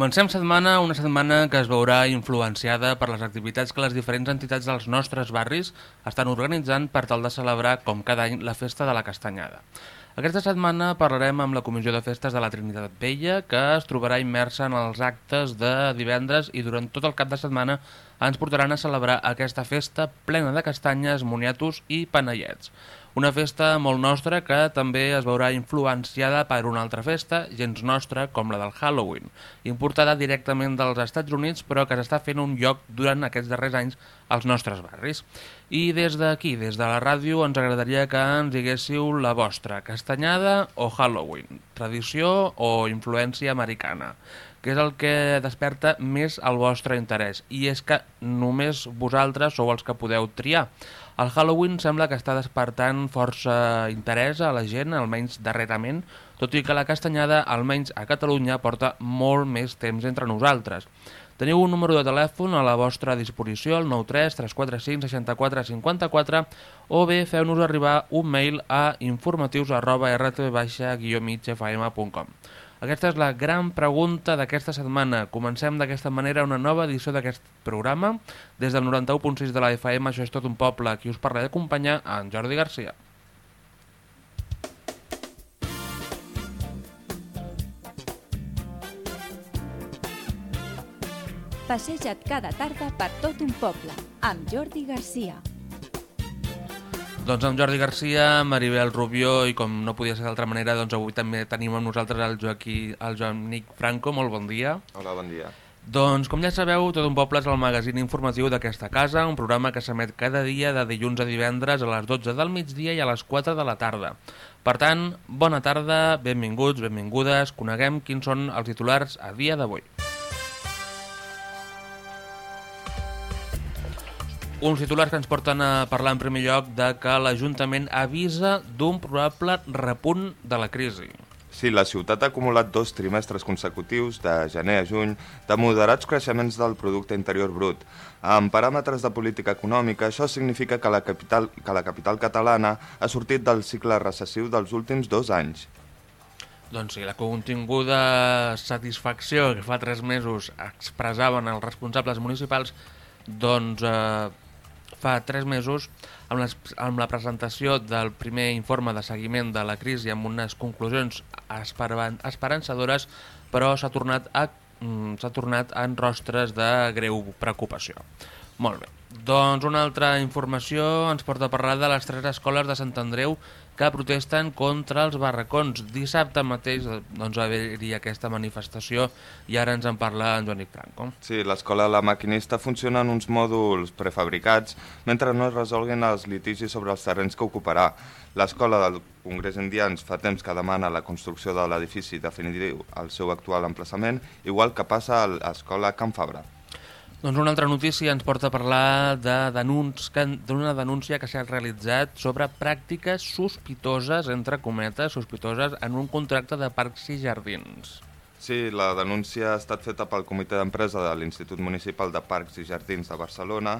Comencem setmana, una setmana que es veurà influenciada per les activitats que les diferents entitats dels nostres barris estan organitzant per tal de celebrar, com cada any, la Festa de la Castanyada. Aquesta setmana parlarem amb la Comissió de Festes de la Trinitat Vella, que es trobarà immersa en els actes de divendres i durant tot el cap de setmana ens portaran a celebrar aquesta festa plena de castanyes, moniatos i panellets. Una festa molt nostra que també es veurà influenciada per una altra festa, gens nostra, com la del Halloween, importada directament dels Estats Units però que s'està fent un lloc durant aquests darrers anys als nostres barris. I des d'aquí, des de la ràdio, ens agradaria que ens diguéssiu la vostra, castanyada o Halloween, tradició o influència americana que és el que desperta més el vostre interès, i és que només vosaltres sou els que podeu triar. El Halloween sembla que està despertant força interès a la gent, almenys darrerament, tot i que la castanyada, almenys a Catalunya, porta molt més temps entre nosaltres. Teniu un número de telèfon a la vostra disposició, el 93 345 64 54, o bé feu-nos arribar un mail a informatius arroba rtv-migfm.com. Aquesta és la gran pregunta d'aquesta setmana. Comencem d'aquesta manera una nova edició d'aquest programa. Des del 91.6 de la FM, això és tot un poble. Aquí us parla d'acompanyar en Jordi Garcia. Passeja't cada tarda per tot un poble, amb Jordi Garcia. Doncs amb Jordi Garcia, Maribel Rubió i com no podia ser d'altra manera, doncs avui també tenim amb nosaltres el, Joaquí, el Joan Nic Franco. Molt bon dia. Hola, bon dia. Doncs, com ja sabeu, Tot un poble és el magazín informatiu d'aquesta casa, un programa que s'emet cada dia de dilluns a divendres a les 12 del migdia i a les 4 de la tarda. Per tant, bona tarda, benvinguts, benvingudes, coneguem quins són els titulars a dia d'avui. Uns titulars que ens porten a parlar en primer lloc de que l'Ajuntament avisa d'un probable repunt de la crisi. Sí, la ciutat ha acumulat dos trimestres consecutius, de gener a juny, de moderats creixements del producte interior brut. En paràmetres de política econòmica, això significa que la capital, que la capital catalana ha sortit del cicle recessiu dels últims dos anys. Doncs sí, la continguda satisfacció que fa tres mesos expressaven els responsables municipals doncs eh, fa tres mesos amb, les, amb la presentació del primer informe de seguiment de la crisi amb unes conclusions esperançadores, però s'ha tornat, a, mm, tornat en rostres de greu preocupació. Molt bé. Doncs una altra informació ens porta a parlar de les tres escoles de Sant Andreu que protesten contra els barracons. Dissabte mateix doncs, va haver-hi aquesta manifestació i ara ens en parla en Joanic Franco. Sí, l'escola La Maquinista funciona en uns mòduls prefabricats mentre no es resolguin els litigis sobre els terrenys que ocuparà. L'escola del Congrés Indians fa temps que demana la construcció de l'edifici definitiu al seu actual emplaçament, igual que passa a l'escola Can Fabra. Doncs una altra notícia ens porta a parlar d'una de denúncia que s'ha realitzat sobre pràctiques sospitoses, entre cometes, sospitoses, en un contracte de parcs i jardins. Sí, la denúncia ha estat feta pel comitè d'empresa de l'Institut Municipal de Parcs i Jardins de Barcelona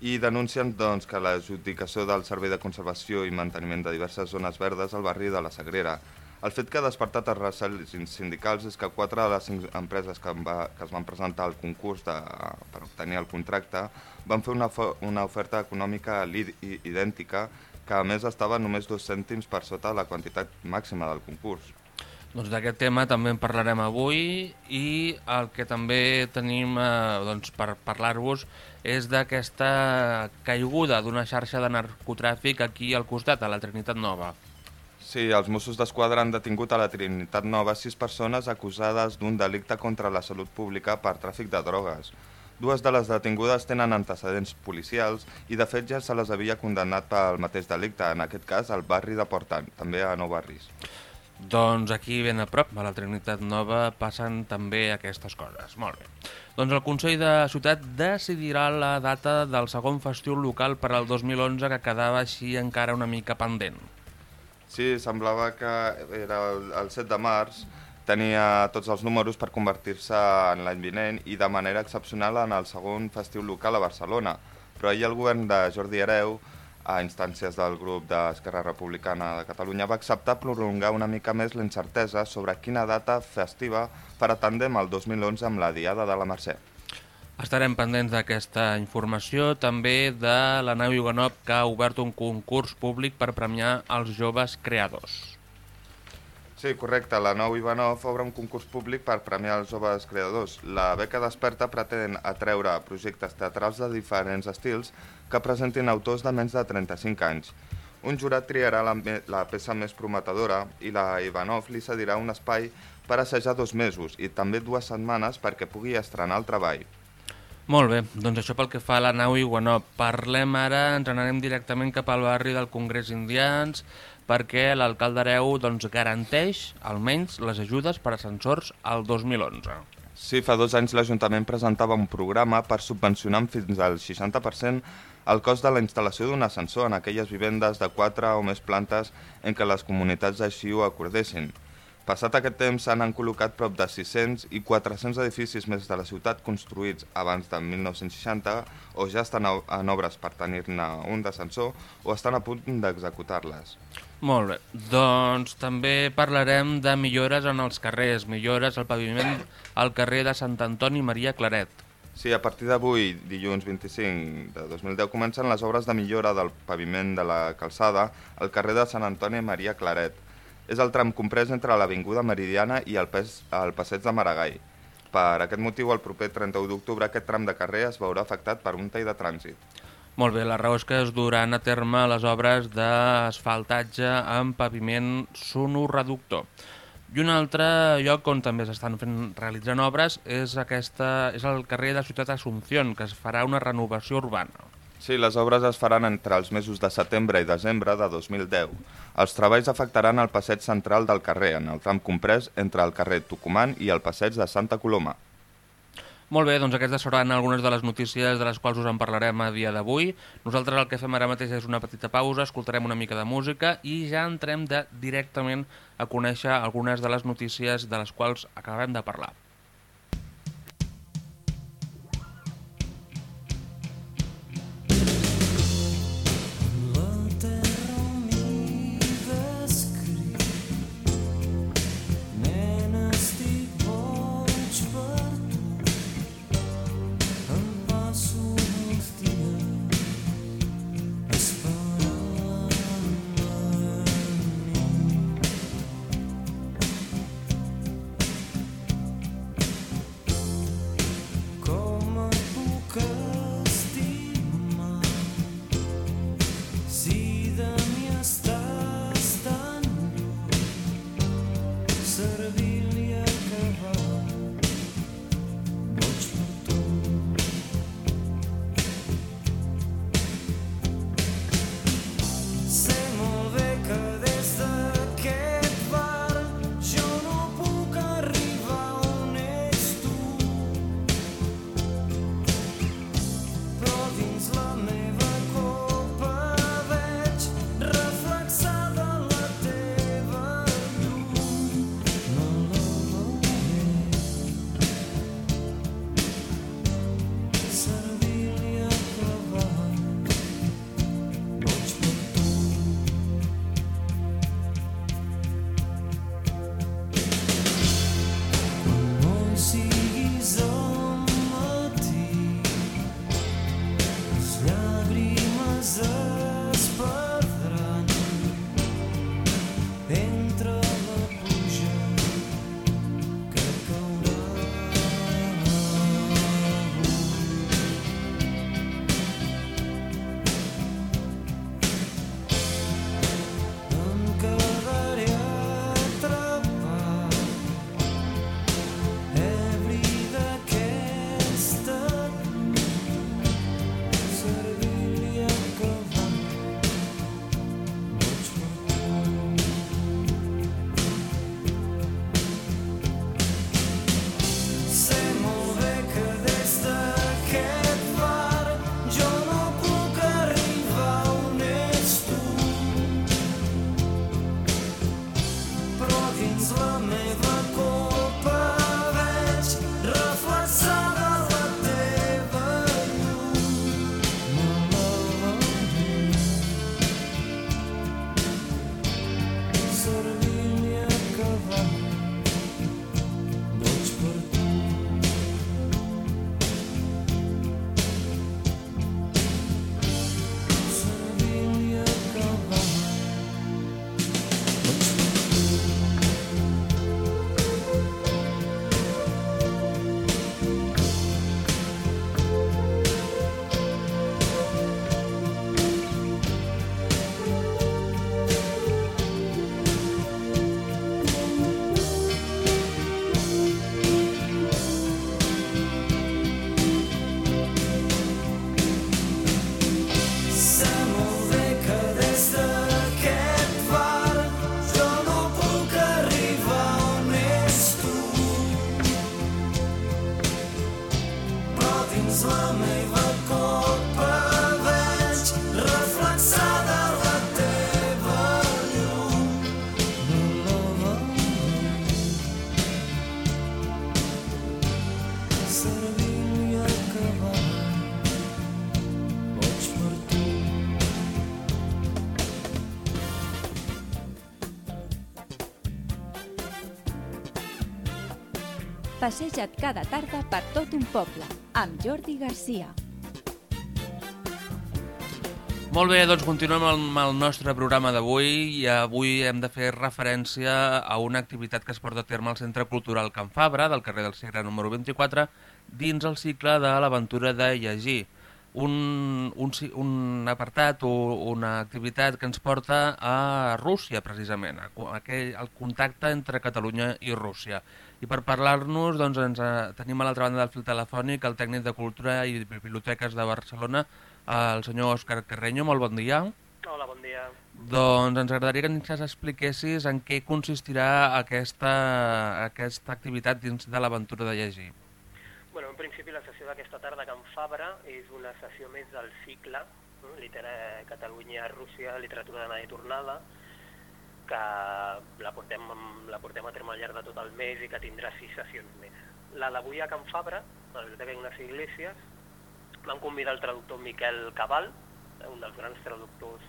i denuncien doncs, que l'adjudicació del Servei de Conservació i Manteniment de diverses zones verdes al barri de la Sagrera el fet que ha despertat els recels sindicals és que quatre de les cinc empreses que, va, que es van presentar al concurs de, per obtenir el contracte van fer una, una oferta econòmica idèntica que a més estava només dos cèntims per sota la quantitat màxima del concurs. Doncs d'aquest tema també en parlarem avui i el que també tenim eh, doncs, per parlar-vos és d'aquesta caiguda d'una xarxa de narcotràfic aquí al costat, a la Trinitat Nova. Sí, els Mossos d'Esquadra han detingut a la Trinitat Nova sis persones acusades d'un delicte contra la salut pública per tràfic de drogues. Dues de les detingudes tenen antecedents policials i de fet ja se les havia condemnat pel mateix delicte, en aquest cas al barri de Portant, també a Nou Barris. Doncs aquí ben a prop, a la Trinitat Nova, passen també aquestes coses. Molt bé. Doncs el Consell de Ciutat decidirà la data del segon festiu local per al 2011 que quedava així encara una mica pendent. Sí, semblava que era el, el 7 de març, tenia tots els números per convertir-se en l'any vinent i de manera excepcional en el segon festiu local a Barcelona. Però ahir el govern de Jordi Hereu a instàncies del grup d'Esquerra Republicana de Catalunya, va acceptar prolongar una mica més la incertesa sobre quina data festiva farà tàndem el 2011 amb la Diada de la Mercè. Estarem pendents d'aquesta informació, també de la nau Ivanov, que ha obert un concurs públic per premiar els joves creadors. Sí, correcte. La nou Ivanov obre un concurs públic per premiar els joves creadors. La beca desperta pretén atreure projectes teatrals de diferents estils que presentin autors de menys de 35 anys. Un jurat triarà la, la peça més prometedora i la Ivanov li cedirà un espai per assajar dos mesos i també dues setmanes perquè pugui estrenar el treball. Molt bé, doncs això pel que fa a la nau Iwanov. Parlem ara, ens anarem directament cap al barri del Congrés Indians, perquè l'alcalde Areu doncs, garanteix almenys les ajudes per ascensors al 2011. Sí, fa dos anys l'Ajuntament presentava un programa per subvencionar fins al 60% el cost de la instal·lació d'un ascensor en aquelles vivendes de 4 o més plantes en què les comunitats així ho acordessin. Passat aquest temps s'han col·locat prop de 600 i 400 edificis més de la ciutat construïts abans de 1960 o ja estan en obres per tenir-ne un d'ascensor o estan a punt d'executar-les. Molt bé, doncs també parlarem de millores en els carrers, millores al paviment al carrer de Sant Antoni Maria Claret. Sí, a partir d'avui, dilluns 25 de 2010, comencen les obres de millora del paviment de la calçada al carrer de Sant Antoni Maria Claret és el tram comprès entre l'Avinguda Meridiana i el, pes, el passeig de Maragall. Per aquest motiu, el proper 31 d'octubre, aquest tram de carrer es veurà afectat per un tall de trànsit. Molt bé, la raó és que es duran a terme les obres d'asfaltatge amb paviment sonoreductor. I un altre lloc on també s'estan realitzant obres és, aquesta, és el carrer de Ciutat Asunción, que es farà una renovació urbana. Sí, les obres es faran entre els mesos de setembre i desembre de 2010. Els treballs afectaran el passeig central del carrer, en el tram comprès entre el carrer Tucumán i el passeig de Santa Coloma. Molt bé, doncs aquestes seran algunes de les notícies de les quals us en parlarem a dia d'avui. Nosaltres el que fem ara mateix és una petita pausa, escoltarem una mica de música i ja entrem de, directament a conèixer algunes de les notícies de les quals acabem de parlar. Passeja't cada tarda per tot un poble, amb Jordi Garcia. Molt bé, doncs continuem amb el nostre programa d'avui i avui hem de fer referència a una activitat que es porta a terme al Centre Cultural Can Fabra, del carrer del Segre número 24, dins el cicle de l'aventura de llegir. Un, un, un apartat o una activitat que ens porta a Rússia, precisament, a, aquell, al contacte entre Catalunya i Rússia. I per parlar-nos doncs, ens, eh, tenim a l'altra banda del fil telefònic el tècnic de Cultura i Biblioteques de Barcelona, el senyor Òscar Carreño. Molt bon dia. Hola, bon dia. Doncs ens agradaria que ens expliquessis en què consistirà aquesta, aquesta activitat dins de l'aventura de llegir. Bueno, en principi la sessió d'aquesta tarda a Can Fabra és una sessió més del cicle, no? Litera Catalunya-Rússia, literatura d'anada i tornada, que la portem, la portem a terme al llarg de tot el mes i que tindrà sis sessions més. La d'avui a Can Fabra, a la Biblioteca Ignasi Iglesias, vam convidar el traductor Miquel Cabal, un dels grans traductors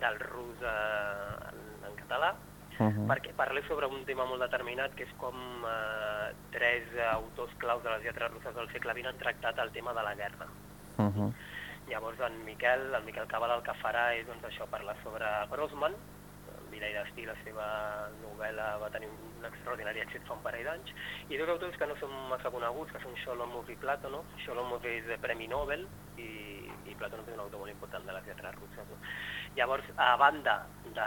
del rus eh, en, en català, uh -huh. perquè parlés sobre un tema molt determinat, que és com eh, tres autors claus de les lletres russes del segle XX han tractat el tema de la guerra. Uh -huh. Llavors en Miquel, el Miquel Cabal el que farà és doncs, això parlar sobre Grossman, I Destí, la seva novel·la va tenir un extraordinari èxit fa un parell d'anys, i dos autors que no són massa coneguts, que són Sholomov i Platonov. Sholomov és de Premi Nobel i, i Platonov és un autor molt important de les lletres russes. No? Llavors, a banda de,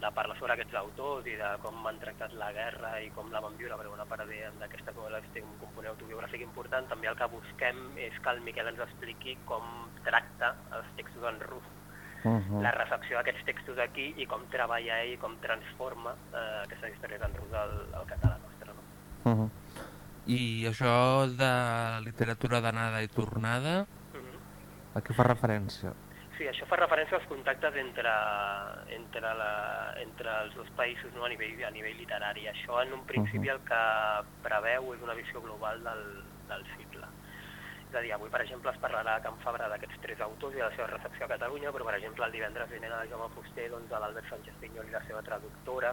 de parlar sobre aquests autors i de com han tractat la guerra i com la van viure, perquè una part d'aquesta novel·la té un component autobiogràfic important, també el que busquem és que el Miquel ens expliqui com tracta els textos en rus uh -huh. la recepció d'aquests textos aquí i com treballa ell i com transforma eh, aquestes històries en rus al, al català nostre. No? Uh -huh. I això de literatura d'anada i tornada, uh -huh. a què fa referència? Sí, això fa referència als contactes entre, entre, la, entre els dos països no, a, nivell, a nivell literari. Això en un principi uh -huh. el que preveu és una visió global del, del cicle. És a dir, avui, per exemple, es parlarà a Can Fabra d'aquests tres autors i de la seva recepció a Catalunya, però, per exemple, el divendres vinent a Jaume Fuster, doncs, a l'Albert Sánchez Pinyol i la seva traductora,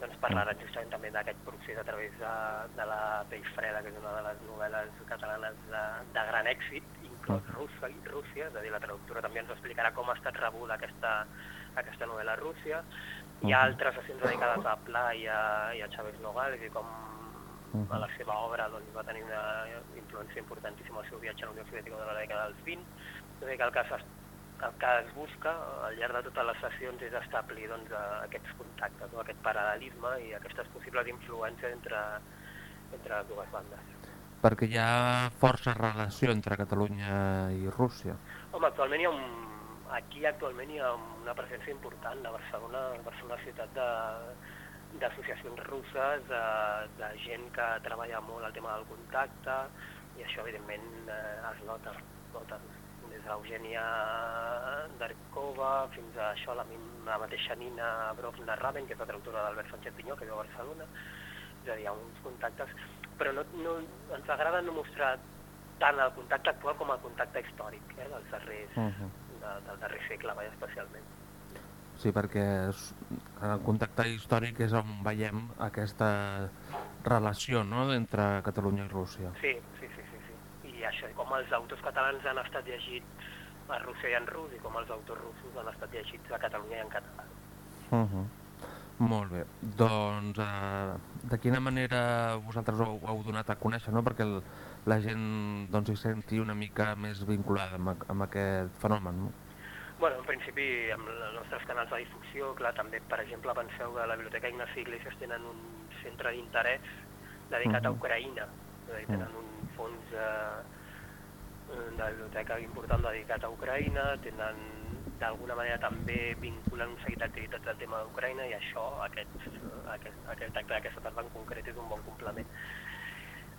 doncs parlarà justament també d'aquest procés a través de, de la Pell Freda, que és una de les novel·les catalanes de, de gran èxit, inclòs Rússia, Rússia, és a dir, la traductora també ens explicarà com ha estat rebuda aquesta, aquesta novel·la a Rússia. Hi ha altres sessions dedicades a Pla i a, i a Chávez Nogales i com a la seva obra doncs, va tenir una influència importantíssima al seu viatge a la Unió Soviètica de la dècada dels 20. És dir, que el que, el que es busca al llarg de totes les sessions és establir doncs, aquests contactes, no? aquest paral·lelisme i aquestes possibles influències entre, entre les dues bandes. Perquè hi ha força relació entre Catalunya i Rússia. Home, actualment hi ha un, aquí actualment hi ha una presència important. La Barcelona, Barcelona ciutat de, d'associacions russes, de, de gent que treballa molt el tema del contacte, i això evidentment eh, es nota, nota des d'Eugènia Darkova fins a això, la, la mateixa Nina Brovna Raven, que és la traductora d'Albert Sánchez Pinyó, que viu a Barcelona, és a dir, hi ha uns contactes, però no, no, ens agrada no mostrar tant el contacte actual com el contacte històric eh, dels darrers, uh -huh. de, del darrer segle, especialment. Sí, perquè en el contacte històric és on veiem aquesta relació no? entre Catalunya i Rússia. Sí, sí, sí, sí, sí. I això, com els autors catalans han estat llegits a Rússia i en rus i com els autors russos han estat llegits a Catalunya i en català. Uh -huh. Molt bé. Doncs eh, de quina manera vosaltres ho heu donat a conèixer, no? perquè el, la gent doncs, hi senti una mica més vinculada amb, amb aquest fenomen? No? Bueno, en principi, amb els nostres canals de difusió, clar, també, per exemple, penseu que la Biblioteca Ignasi Iglesias tenen un centre d'interès dedicat uh -huh. a Ucraïna, és a dir, tenen un fons eh, de biblioteca important dedicat a Ucraïna, tenen d'alguna manera també vinculen un seguit d'activitats del tema d'Ucraïna i això, aquest, aquest, aquest acte d'aquesta tarda en concret és un bon complement.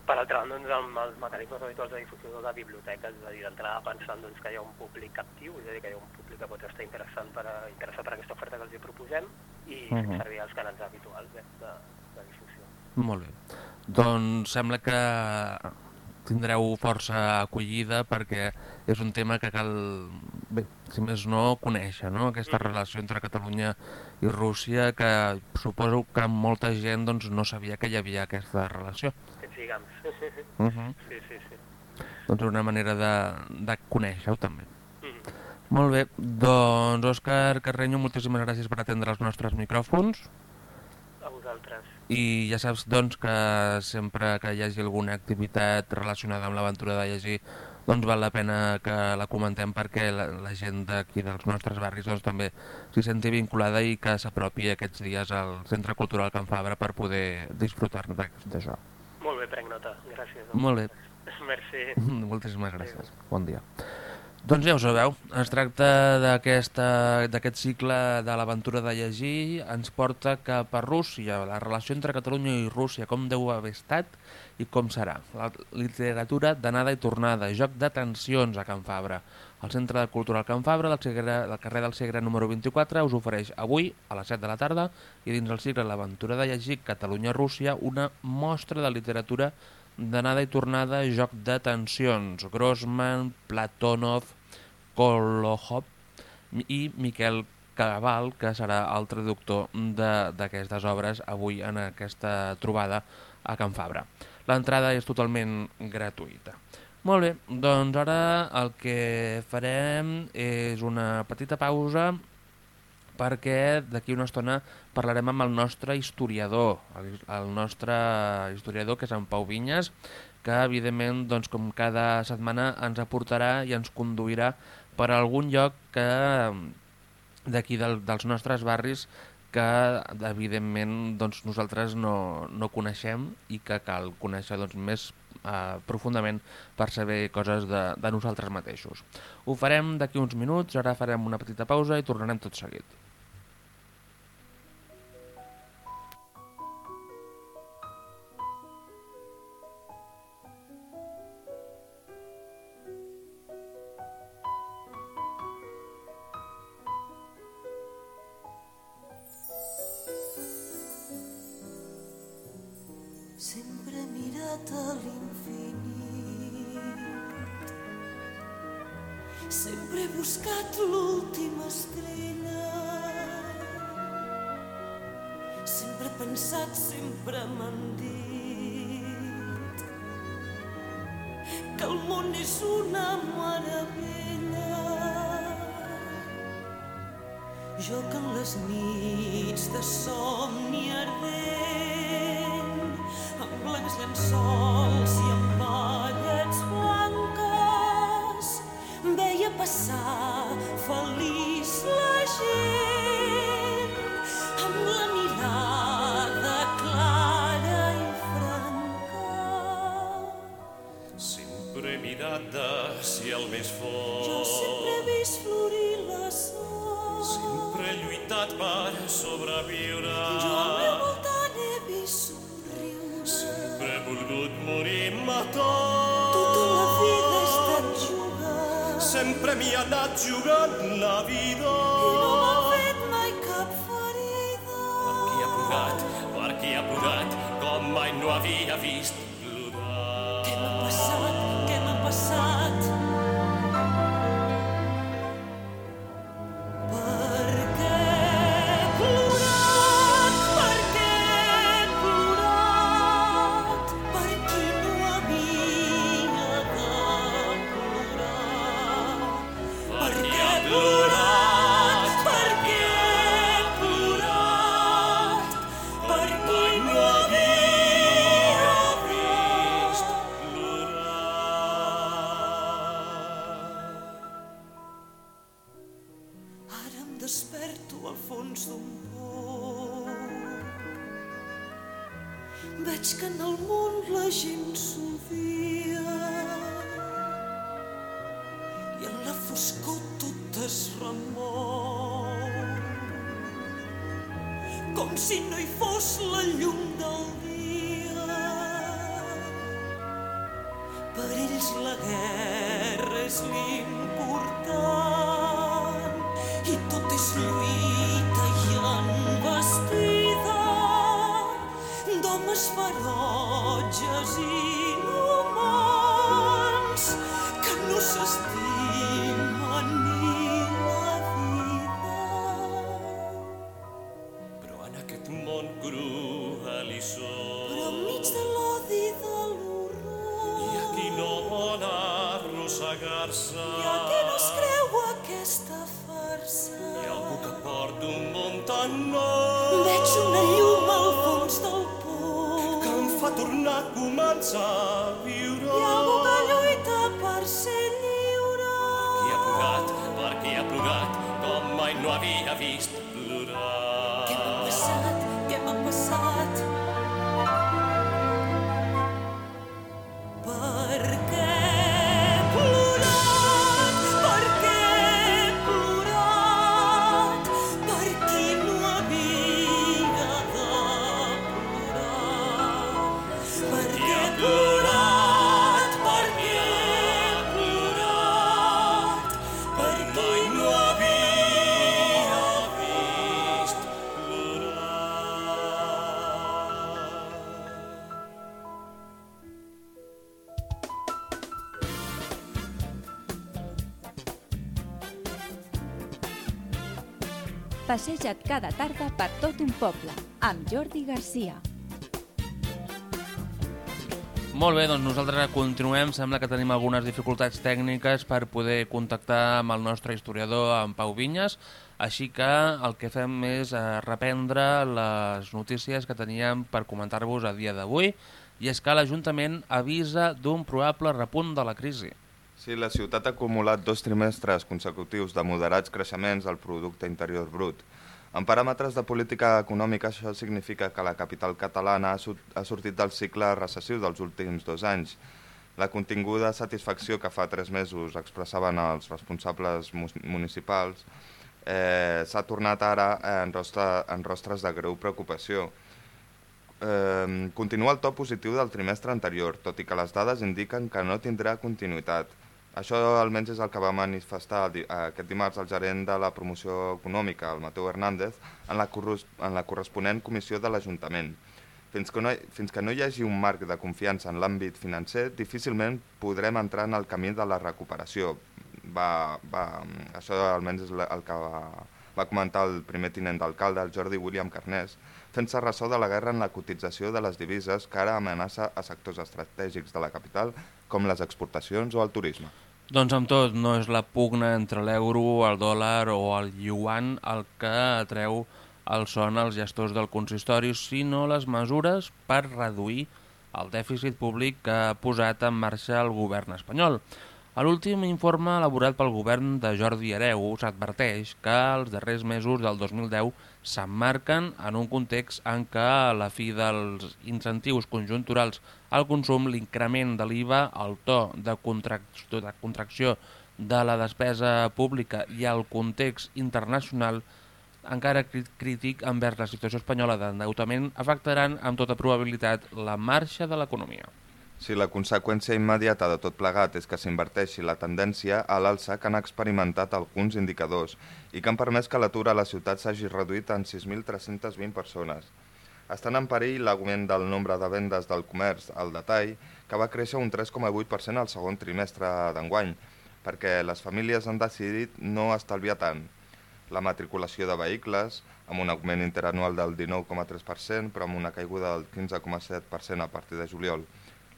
Per altra banda, doncs, amb els mecanismes habituals de difusió de biblioteques, és a dir, d'entrada pensant doncs, que hi ha un públic captiu, és a dir, que hi ha un públic que pot estar interessant per, a, interessat per aquesta oferta que els hi proposem i uh Mhm. -huh. servir els canals habituals eh, de, de difusió. Molt bé. Doncs sembla que tindreu força acollida perquè és un tema que cal, bé, si més no, conèixer, no? Aquesta relació entre Catalunya i Rússia que suposo que molta gent doncs, no sabia que hi havia aquesta relació. Lligams. Uh -huh. sí, sí, sí. Doncs una manera de, de conèixer-ho també. Mhm. Molt bé, doncs Òscar Carreño, moltíssimes gràcies per atendre els nostres micròfons A vosaltres. i ja saps doncs que sempre que hi hagi alguna activitat relacionada amb l'aventura de llegir doncs val la pena que la comentem perquè la, la gent d'aquí dels nostres barris doncs, també s'hi senti vinculada i que s'apropi aquests dies al Centre Cultural Can Fabra per poder disfrutar d'això. Molt bé, prenc nota. Gràcies. Molt bé, Merci. moltíssimes gràcies. Bon dia. Doncs ja ho sabeu, es tracta d'aquesta- d'aquest cicle de l'aventura de llegir, ens porta cap a Rússia, la relació entre Catalunya i Rússia, com deu haver estat i com serà. La literatura d'anada i tornada, joc de tensions a Can Fabra. El Centre Cultural Can Fabra del, Segre, del carrer del Segre número 24 us ofereix avui, a les 7 de la tarda, i dins el cicle L'aventura de llegir Catalunya-Rússia, una mostra de literatura d'anada i tornada, joc de tensions. Grossman, Platonov, Kolohov i Miquel Cabal, que serà el traductor de- d'aquestes obres avui en aquesta trobada a Can Fabra. L'entrada és totalment gratuïta. Molt bé, doncs ara el que farem és una petita pausa perquè d'aquí una estona parlarem amb el nostre historiador, el, el nostre historiador que és en Pau Vinyes, que evidentment doncs, com cada setmana ens aportarà i ens conduirà per algun lloc que d'aquí del, dels nostres barris que evidentment doncs, nosaltres no, no coneixem i que cal conèixer doncs, més eh, profundament per saber coses de, de nosaltres mateixos. Ho farem d'aquí uns minuts, ara farem una petita pausa i tornarem tot seguit. Mirat a l'infinit. Sempre he buscat l'última estrella. Sempre he pensat, sempre m'han dit que el món és una meravella. Jo que en les nits de somni ardent amb blancs llençols i amb ballets blanques veia passar feliç la gent amb la mirada clara i franca. Sempre he mirat de si el més fort. Jo sempre he vist florir la sol. Sempre he lluitat per sobreviure. He volgut morir-me tot. Tota la vida he estat jugant Sempre m'hi ha anat jugant la vida. i no m'ha fet mai cap ferida. Qui ha plorat, per qui ha plorat, com mai no havia vist Passeja't cada tarda per tot un poble, amb Jordi Garcia. Molt bé, doncs nosaltres continuem. Sembla que tenim algunes dificultats tècniques per poder contactar amb el nostre historiador, en Pau Vinyes, així que el que fem és eh, reprendre les notícies que teníem per comentar-vos a dia d'avui, i és que l'Ajuntament avisa d'un probable repunt de la crisi. Sí, la ciutat ha acumulat dos trimestres consecutius de moderats creixements del producte interior brut. En paràmetres de política econòmica, això significa que la capital catalana ha, sortit del cicle recessiu dels últims dos anys. La continguda satisfacció que fa tres mesos expressaven els responsables mu municipals eh, s'ha tornat ara en, rostre, en rostres de greu preocupació. Eh, continua el to positiu del trimestre anterior, tot i que les dades indiquen que no tindrà continuïtat. Això almenys és el que va manifestar di aquest dimarts el gerent de la promoció econòmica, el Mateu Hernández, en la, en la corresponent comissió de l'Ajuntament. Fins, que no fins que no hi hagi un marc de confiança en l'àmbit financer, difícilment podrem entrar en el camí de la recuperació. Va, va, això almenys és el que va, va comentar el primer tinent d'alcalde, el Jordi William Carnés, fent-se ressò de la guerra en la cotització de les divises que ara amenaça a sectors estratègics de la capital, com les exportacions o el turisme. Doncs amb tot, no és la pugna entre l'euro, el dòlar o el yuan el que atreu el son als gestors del consistori, sinó les mesures per reduir el dèficit públic que ha posat en marxa el govern espanyol. A l'últim informe elaborat pel govern de Jordi Hereu s'adverteix que els darrers mesos del 2010 s'emmarquen en un context en què la fi dels incentius conjunturals al consum, l'increment de l'IVA, el to de, contracció, de contracció de la despesa pública i el context internacional encara crític envers la situació espanyola d'endeutament afectaran amb tota probabilitat la marxa de l'economia. Si la conseqüència immediata de tot plegat és que s'inverteixi la tendència a l'alça que han experimentat alguns indicadors i que han permès que l'atur a la ciutat s'hagi reduït en 6.320 persones. Estan en perill l'augment del nombre de vendes del comerç al detall, que va créixer un 3,8% al segon trimestre d'enguany, perquè les famílies han decidit no estalviar tant. La matriculació de vehicles, amb un augment interanual del 19,3%, però amb una caiguda del 15,7% a partir de juliol.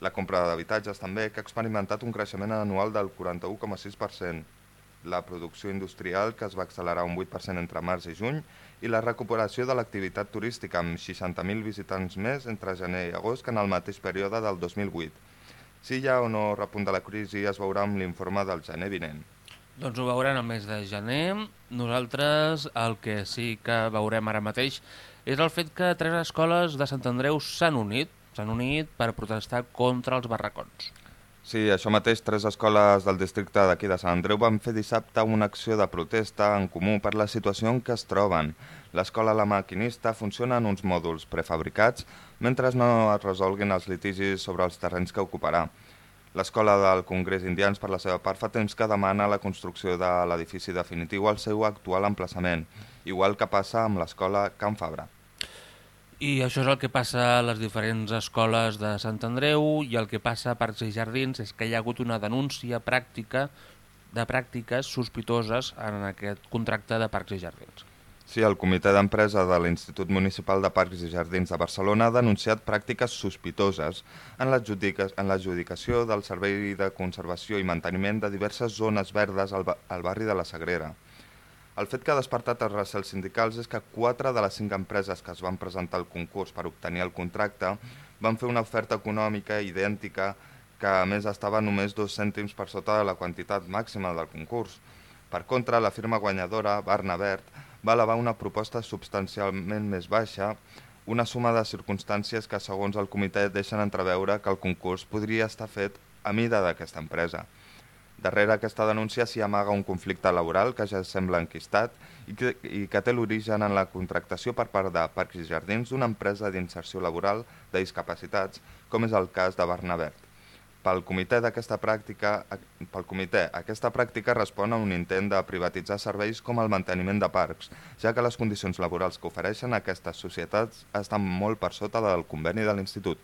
La compra d'habitatges també, que ha experimentat un creixement anual del 41,6%. La producció industrial, que es va accelerar un 8% entre març i juny, i la recuperació de l'activitat turística, amb 60.000 visitants més entre gener i agost que en el mateix període del 2008. Si hi ha o no repunt de la crisi es veurà amb l'informe del gener vinent. Doncs ho veurem el mes de gener. Nosaltres el que sí que veurem ara mateix és el fet que tres escoles de Sant Andreu s'han unit s'han unit per protestar contra els barracons. Sí, això mateix, tres escoles del districte d'aquí de Sant Andreu van fer dissabte una acció de protesta en comú per la situació en què es troben. L'escola La Maquinista funciona en uns mòduls prefabricats mentre no es resolguin els litigis sobre els terrenys que ocuparà. L'escola del Congrés Indians, per la seva part, fa temps que demana la construcció de l'edifici definitiu al seu actual emplaçament, igual que passa amb l'escola Can Fabra. I això és el que passa a les diferents escoles de Sant Andreu i el que passa a Parcs i Jardins és que hi ha hagut una denúncia pràctica de pràctiques sospitoses en aquest contracte de Parcs i Jardins. Sí, el comitè d'empresa de l'Institut Municipal de Parcs i Jardins de Barcelona ha denunciat pràctiques sospitoses en l'adjudicació del servei de conservació i manteniment de diverses zones verdes al, al barri de la Sagrera. El fet que ha despertat els recels sindicals és que quatre de les cinc empreses que es van presentar al concurs per obtenir el contracte van fer una oferta econòmica idèntica que a més estava només dos cèntims per sota de la quantitat màxima del concurs. Per contra, la firma guanyadora, Barnabert, va elevar una proposta substancialment més baixa, una suma de circumstàncies que, segons el comitè, deixen entreveure que el concurs podria estar fet a mida d'aquesta empresa. Darrere aquesta denúncia s'hi amaga un conflicte laboral que ja sembla enquistat i que, i que té l'origen en la contractació per part de Parcs i Jardins d'una empresa d'inserció laboral de discapacitats, com és el cas de Barnabert. Pel comitè pràctica, pel comitè, aquesta pràctica respon a un intent de privatitzar serveis com el manteniment de parcs, ja que les condicions laborals que ofereixen aquestes societats estan molt per sota del conveni de l'Institut.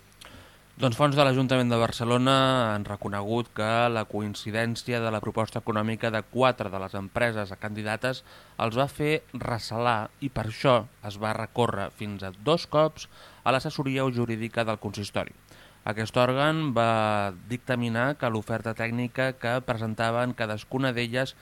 Doncs fons de l'Ajuntament de Barcelona han reconegut que la coincidència de la proposta econòmica de quatre de les empreses a candidates els va fer recelar i per això es va recórrer fins a dos cops a l'assessoria jurídica del consistori. Aquest òrgan va dictaminar que l'oferta tècnica que presentaven cadascuna d'elles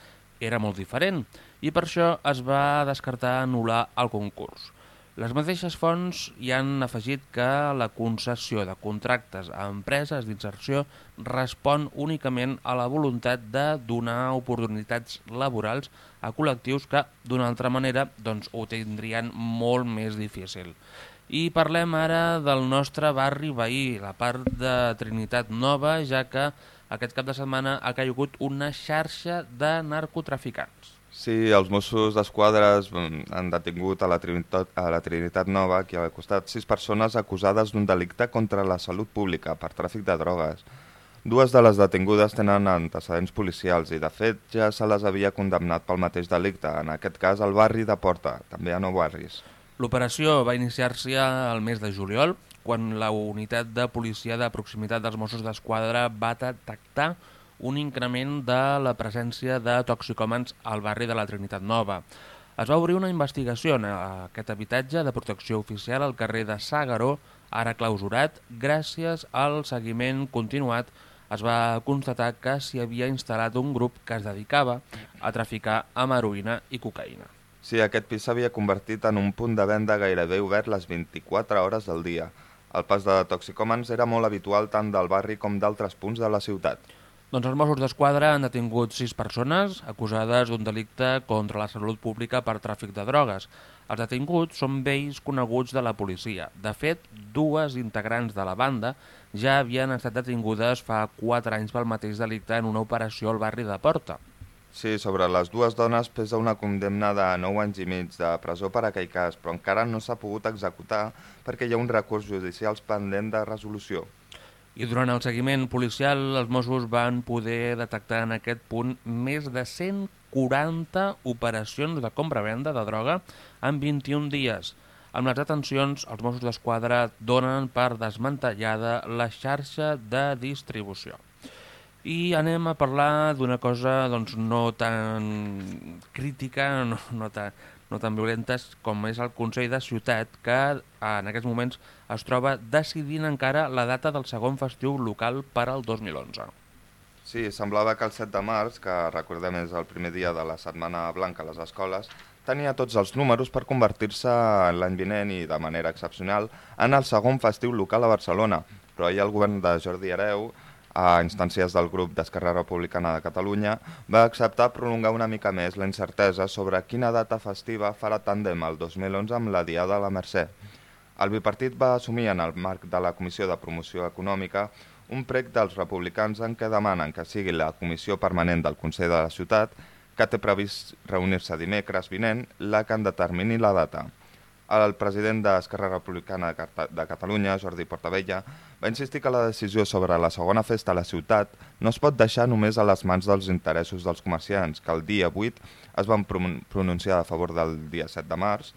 era molt diferent i per això es va descartar anul·lar el concurs. Les mateixes fonts hi han afegit que la concessió de contractes a empreses d'inserció respon únicament a la voluntat de donar oportunitats laborals a col·lectius que, d'una altra manera, doncs, ho tindrien molt més difícil. I parlem ara del nostre barri veí, la part de Trinitat Nova, ja que aquest cap de setmana ha caigut una xarxa de narcotraficants. Sí, els Mossos d'Esquadra han detingut a la, Trinitat, a la Trinitat Nova, aquí al costat, sis persones acusades d'un delicte contra la salut pública per tràfic de drogues. Dues de les detingudes tenen antecedents policials i, de fet, ja se les havia condemnat pel mateix delicte, en aquest cas al barri de Porta, també a Nou Barris. L'operació va iniciar-se al mes de juliol, quan la unitat de policia de proximitat dels Mossos d'Esquadra va detectar un increment de la presència de toxicòmens al barri de la Trinitat Nova. Es va obrir una investigació en aquest habitatge de protecció oficial al carrer de Sàgaro, ara clausurat, gràcies al seguiment continuat es va constatar que s'hi havia instal·lat un grup que es dedicava a traficar amb heroïna i cocaïna. Sí, aquest pis s'havia convertit en un punt de venda gairebé obert les 24 hores del dia. El pas de toxicòmens era molt habitual tant del barri com d'altres punts de la ciutat. Doncs els Mossos d'Esquadra han detingut sis persones acusades d'un delicte contra la salut pública per tràfic de drogues. Els detinguts són vells coneguts de la policia. De fet, dues integrants de la banda ja havien estat detingudes fa quatre anys pel mateix delicte en una operació al barri de Porta. Sí, sobre les dues dones pesa una condemna de 9 anys i mig de presó per aquell cas, però encara no s'ha pogut executar perquè hi ha un recurs judicial pendent de resolució. I durant el seguiment policial, els Mossos van poder detectar en aquest punt més de 140 operacions de compra-venda de droga en 21 dies. Amb les detencions, els Mossos d'Esquadra donen per desmantellada la xarxa de distribució. I anem a parlar d'una cosa doncs, no tan crítica, no, no, tan, no tan violenta com és el Consell de Ciutat, que en aquests moments es troba decidint encara la data del segon festiu local per al 2011. Sí, semblava que el 7 de març, que recordem és el primer dia de la Setmana Blanca a les escoles, tenia tots els números per convertir-se l'any vinent i de manera excepcional en el segon festiu local a Barcelona. Però ahir el govern de Jordi Hereu a instàncies del grup d'Esquerra Republicana de Catalunya, va acceptar prolongar una mica més la incertesa sobre quina data festiva farà tàndem el 2011 amb la Diada de la Mercè. El bipartit va assumir en el marc de la Comissió de Promoció Econòmica un prec dels republicans en què demanen que sigui la Comissió Permanent del Consell de la Ciutat que té previst reunir-se dimecres vinent la que en determini la data. El president d'Esquerra Republicana de Catalunya, Jordi Portavella, Va insistir que la decisió sobre la segona festa a la ciutat no es pot deixar només a les mans dels interessos dels comerciants, que el dia 8 es van pronunciar a favor del dia 7 de març,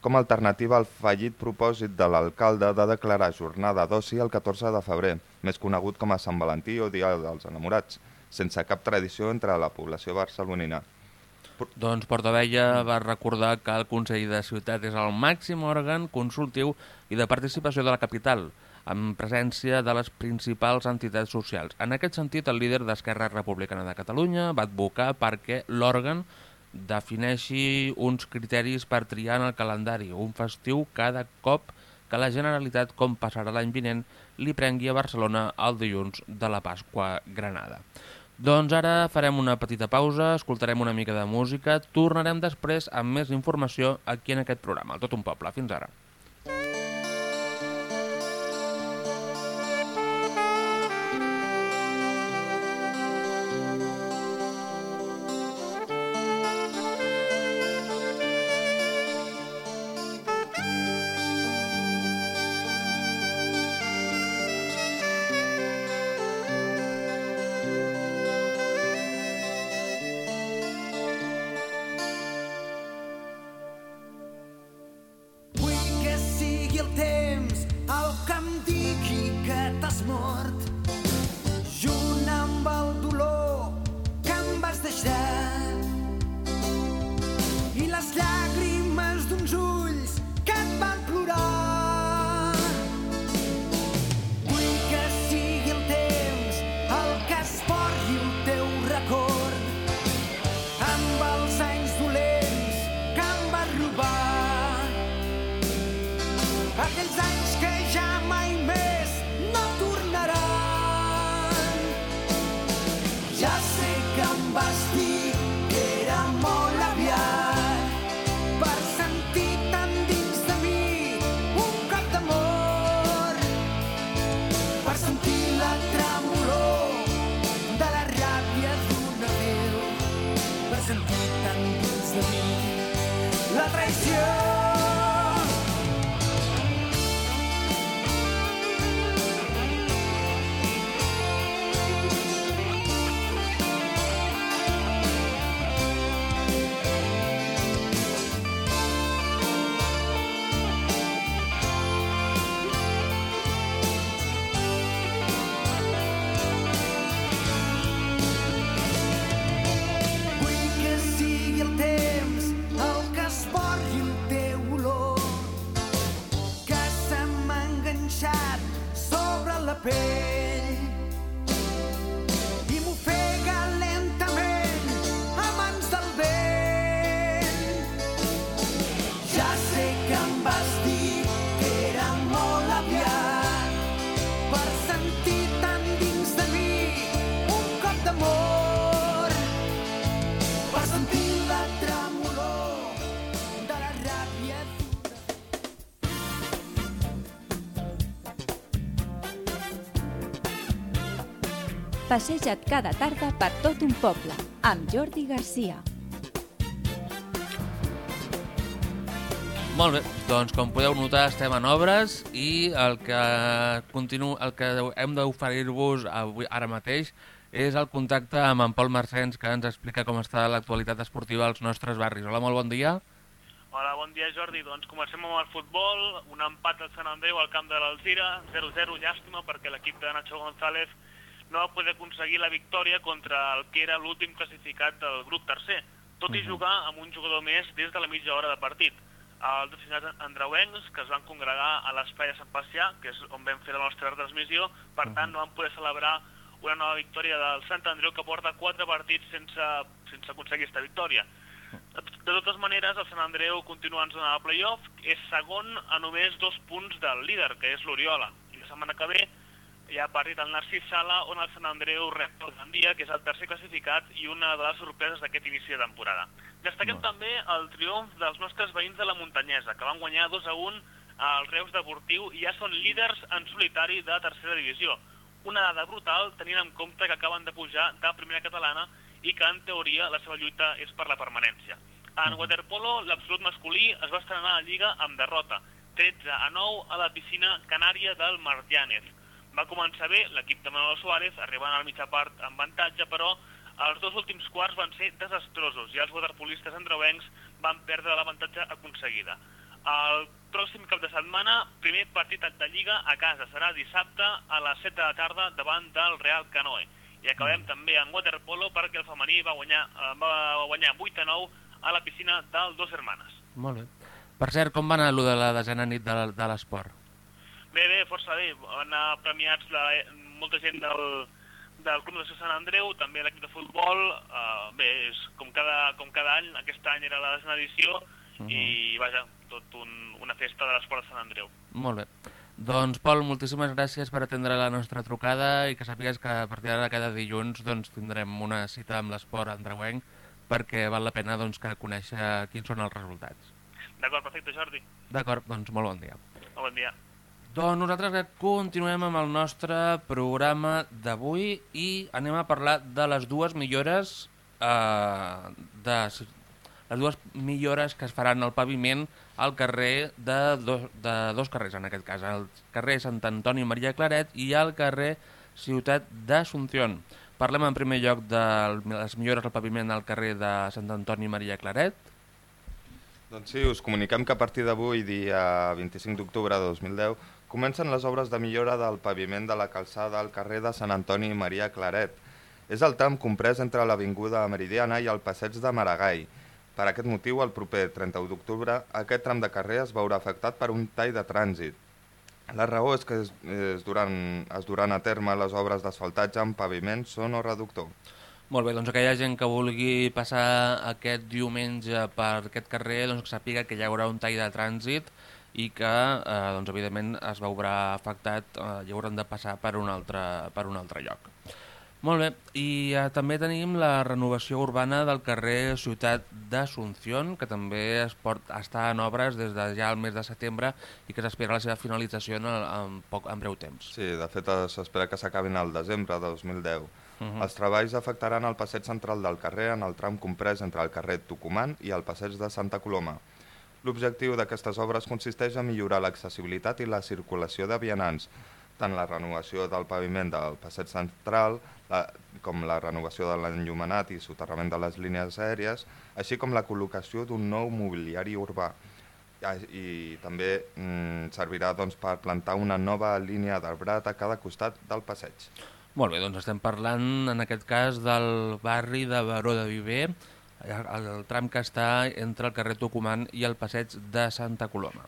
com a alternativa al fallit propòsit de l'alcalde de declarar jornada d'oci el 14 de febrer, més conegut com a Sant Valentí o Dia dels Enamorats, sense cap tradició entre la població barcelonina. Doncs Portavella va recordar que el Consell de Ciutat és el màxim òrgan consultiu i de participació de la capital, amb presència de les principals entitats socials. En aquest sentit, el líder d'Esquerra Republicana de Catalunya va advocar perquè l'òrgan defineixi uns criteris per triar en el calendari un festiu cada cop que la Generalitat, com passarà l'any vinent, li prengui a Barcelona el dilluns de la Pasqua Granada. Doncs ara farem una petita pausa, escoltarem una mica de música, tornarem després amb més informació aquí en aquest programa, Tot un poble. Fins ara. que em digui que t'has mort. Junt amb el dolor Passeja't cada tarda per tot un poble, amb Jordi Garcia. Molt bé, doncs com podeu notar estem en obres i el que, continu, el que hem d'oferir-vos ara mateix és el contacte amb en Pol Marcens que ens explica com està l'actualitat esportiva als nostres barris. Hola, molt bon dia. Hola, bon dia Jordi. Doncs comencem amb el futbol, un empat al Sant Andreu al camp de l'Alzira, 0-0, llàstima perquè l'equip de Nacho González no va poder aconseguir la victòria contra el que era l'últim classificat del grup tercer, tot i jugar amb un jugador més des de la mitja hora de partit. Els aficionats andreuencs, que es van congregar a l'espai de Sant Pacià, que és on vam fer la nostra transmissió, per tant no van poder celebrar una nova victòria del Sant Andreu que porta quatre partits sense, sense aconseguir aquesta victòria. De totes maneres, el Sant Andreu continua en zona de playoff, és segon a només dos punts del líder, que és l'Oriola. I la setmana que ve hi ha partit al Narcís Sala on el Sant Andreu rep el Gandia, que és el tercer classificat i una de les sorpreses d'aquest inici de temporada. Destaquem no. també el triomf dels nostres veïns de la Muntanyesa, que van guanyar 2 a 1 al Reus Deportiu i ja són líders en solitari de tercera divisió. Una dada brutal tenint en compte que acaben de pujar de primera catalana i que en teoria la seva lluita és per la permanència. En waterpolo, l'absolut masculí es va estrenar a la Lliga amb derrota, 13 a 9 a la piscina canària del Martiánez Va començar bé l'equip de Manolo Suárez, arribant a la mitja part amb avantatge, però els dos últims quarts van ser desastrosos i els waterpolistes andreuencs van perdre l'avantatge aconseguida. El pròxim cap de setmana, primer partit de Lliga a casa, serà dissabte a les 7 de la tarda davant del Real Canoe. I acabem també en waterpolo perquè el femení va guanyar, eh, va guanyar 8 a 9 a la piscina del Dos Hermanes. Molt bé. Per cert, com va anar allò de la desena nit de l'esport? Bé, bé, força bé. Van anar premiats la, molta gent del, del Club de Sant Andreu, també l'equip de futbol. Uh, bé, és com cada, com cada any, aquest any era la desena edició, uh -huh. i vaja, tot un, una festa de l'esport de Sant Andreu. Molt bé. Doncs, Pol, moltíssimes gràcies per atendre la nostra trucada i que sàpigues que a partir de cada dilluns doncs, tindrem una cita amb l'esport andreuenc perquè val la pena doncs, que conèixer quins són els resultats. D'acord, perfecte, Jordi. D'acord, doncs molt bon dia. Molt bon dia. Doncs nosaltres continuem amb el nostre programa d'avui i anem a parlar de les dues millores eh, de, les dues millores que es faran al paviment al carrer de, do, de dos carrers, en aquest cas, el carrer Sant Antoni Maria Claret i el carrer Ciutat d'Assumpción. Parlem en primer lloc de les millores al paviment al carrer de Sant Antoni Maria Claret. Doncs sí, us comuniquem que a partir d'avui, dia 25 d'octubre de 2010, comencen les obres de millora del paviment de la calçada al carrer de Sant Antoni Maria Claret. És el tram comprès entre l'Avinguda Meridiana i el passeig de Maragall. Per aquest motiu, el proper 31 d'octubre, aquest tram de carrer es veurà afectat per un tall de trànsit. La raó és que es, es, duran, es duran a terme les obres d'asfaltatge amb paviment son o reductor. Molt bé, doncs aquella gent que vulgui passar aquest diumenge per aquest carrer doncs que sàpiga que hi haurà un tall de trànsit i que, eh, doncs, evidentment, es veurà afectat, eh, i hauran de passar per un altre, per un altre lloc. Molt bé, i eh, també tenim la renovació urbana del carrer Ciutat d'Assumpción, que també es pot estar en obres des de ja el mes de setembre i que s'espera la seva finalització en, en, poc, en breu temps. Sí, de fet s'espera que s'acabin al desembre de 2010. Uh -huh. Els treballs afectaran el passeig central del carrer en el tram comprès entre el carrer Tucumán i el passeig de Santa Coloma. L'objectiu d'aquestes obres consisteix a millorar l'accessibilitat i la circulació de vianants, tant la renovació del paviment del passeig central la, com la renovació de l'enllumenat i soterrament de les línies aèries, així com la col·locació d'un nou mobiliari urbà. I, i també mm, servirà doncs, per plantar una nova línia d'arbrat a cada costat del passeig. Molt bé, doncs estem parlant en aquest cas del barri de Baró de Viver, el, tram que està entre el carrer Tucumán i el passeig de Santa Coloma.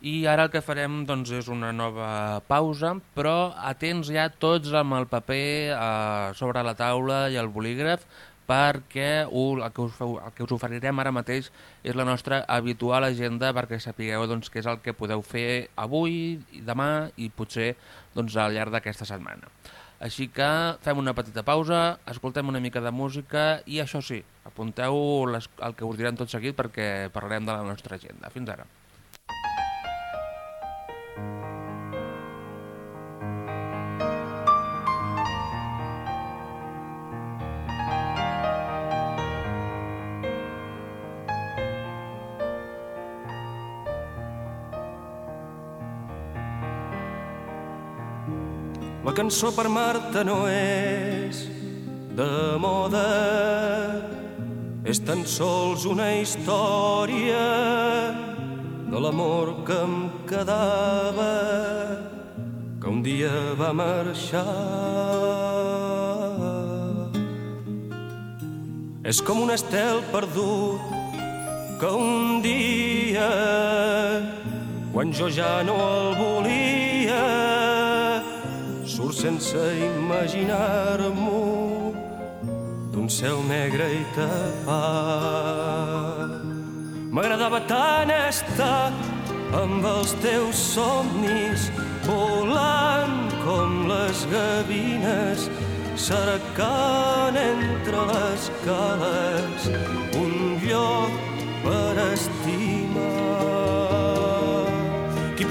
I ara el que farem doncs, és una nova pausa, però atents ja tots amb el paper eh, sobre la taula i el bolígraf, perquè uh, el, que us, el que us oferirem ara mateix és la nostra habitual agenda perquè sapigueu doncs, què és el que podeu fer avui, demà i potser doncs, al llarg d'aquesta setmana. Així que fem una petita pausa, escoltem una mica de música i això sí, apunteu les, el que us direm tot seguit perquè parlarem de la nostra agenda. Fins ara. Cançó per Marta no és de moda, és tan sols una història de l'amor que em quedava, que un dia va marxar. És com un estel perdut que un dia, quan jo ja no el volia, surt sense imaginar-m'ho d'un cel negre i tapat. M'agradava tant estar amb els teus somnis, volant com les gavines, cercant entre les cales un lloc per estimar.